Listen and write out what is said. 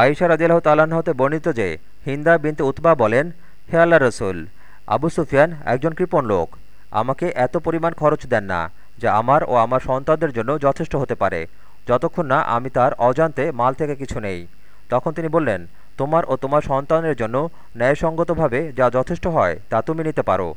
আয়েশা রাজিয়াল তাল্লাহ্ন হতে বর্ণিত যে, হিন্দা বিনতে উতবা বলেন, হে আল্লাহ রসুল, আবু সুফিয়ান একজন কৃপণ লোক, আমাকে এত পরিমাণ খরচ দেন না, যা আমার ও আমার সন্তানদের জন্য যথেষ্ট হতে পারে, যতক্ষণ না আমি তার অজান্তে মাল থেকে কিছু নেই। তখন তিনি বললেন, তোমার ও তোমার সন্তানের জন্য ন্যায়সঙ্গতভাবে যা যথেষ্ট হয়, তা তুমি নিতে পারো।